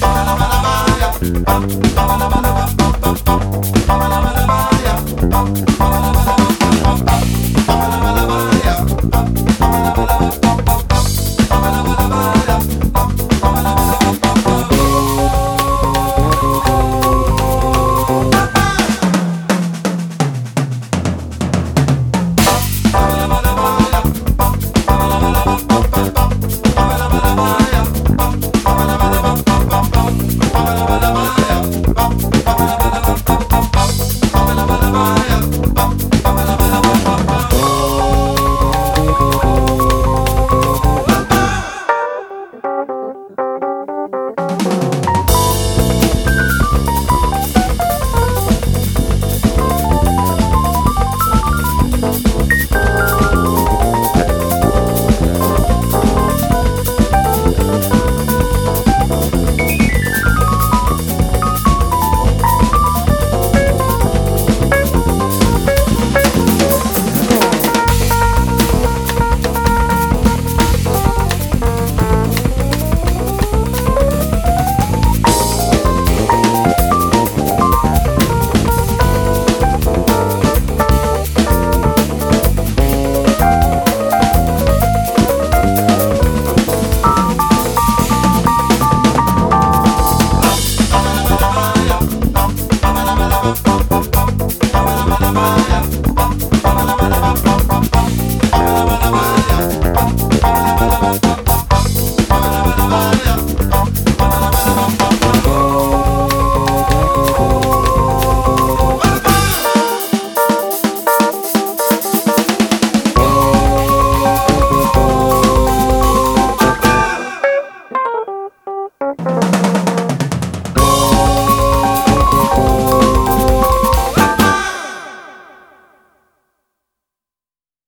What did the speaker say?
Ba ba ba ba ba.